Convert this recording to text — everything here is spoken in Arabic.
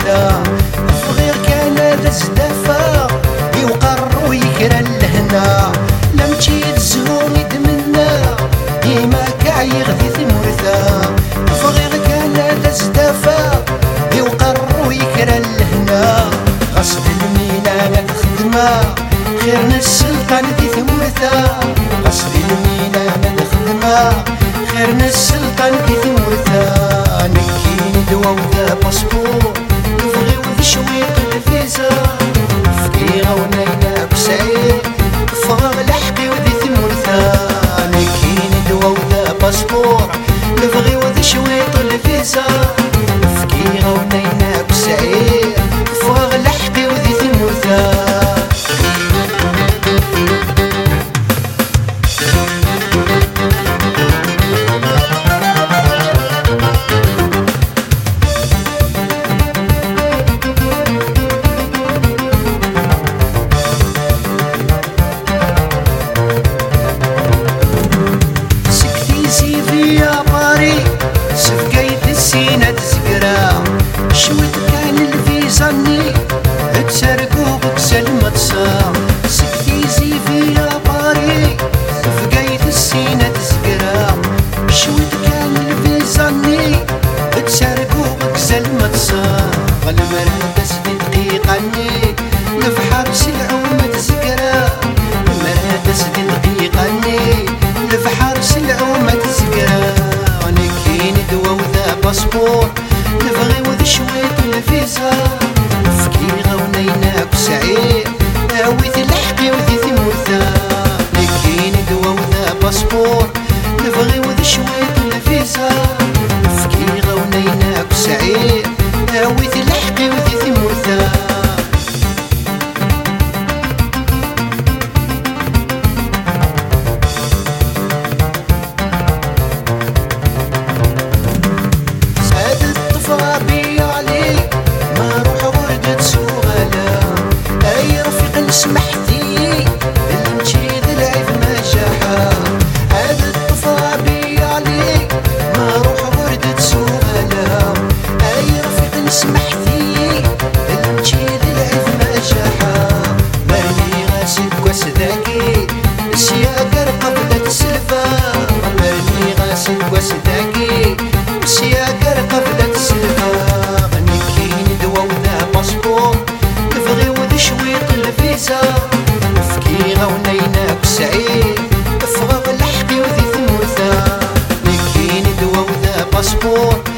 ثمورثا فغير كان هذا الزدافة يوقر ويكرا لهنا. لمشي الزهوم يدمنا ديما كاع يغذي ثمورثا فغير كان هذا الزدافة يوقر ويكرا لهنا. غصب المينا الخدمة خير من السلطان ذي ثمورثا غصب المينا الخدمة خير من السلطان ذي ثمورثا نكين دوا وذا باسبور غالمرهدس دي دقيقة نفحر سلعومة تزقرا مرهدس دي دقيقة نفحر تزقرا دوا وذا باسبور. العزيزة فكينا ونينا بسعيد فغغ لحقي وذي ثموثة نكين دوا وذا باسبور.